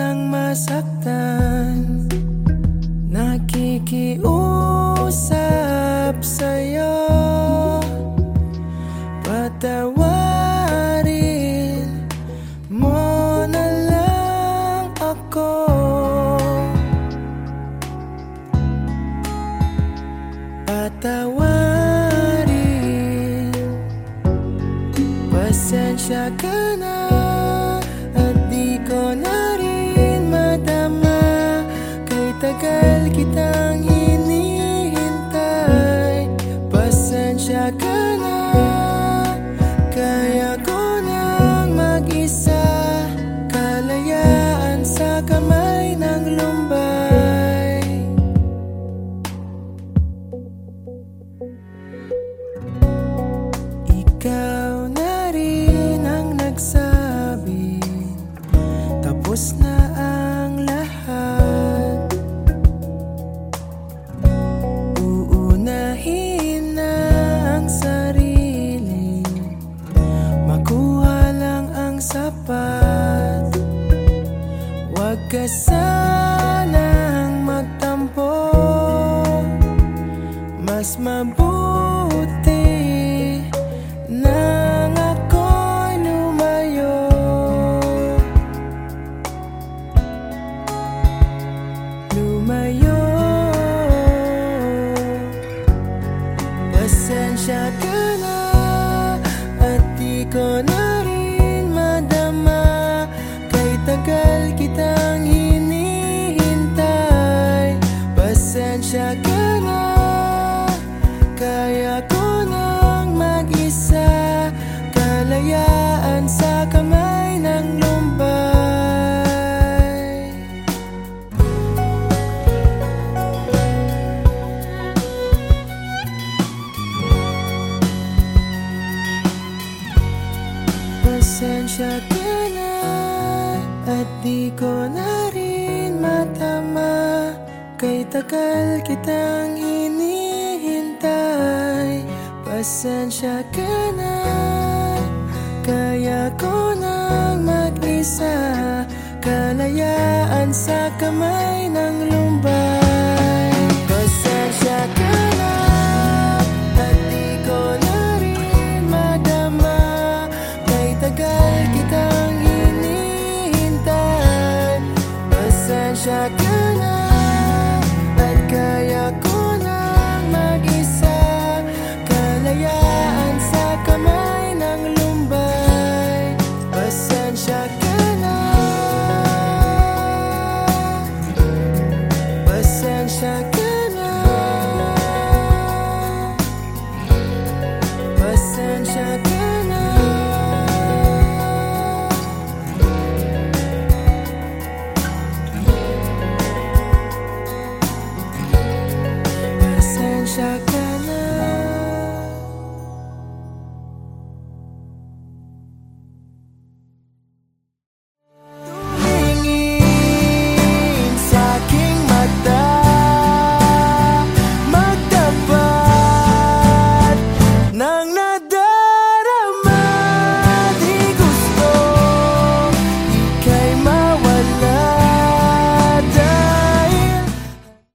nang masaktan. Nakikiusap sa'yo. Patawarin mo na lang ako. Patawarin. Pasensya ka na. Kay tagal ka sanang magtampo Mas mabuti nang ako'y lumayo. Lumayo. Pasensya ka na At di ko na Pasensya ka na At di ko na rin matama. Kay tagal kitang hinihintay. Pasensya ka na Kaya ko nang mag-isa. Kalayaan sa kamay ng lumbay Pasensya na At kaya ko lang mag-isa. Kalayaan sa kamay ng lumbay. Pasensya ka na. Pasensya ka na. Pasensya ka na I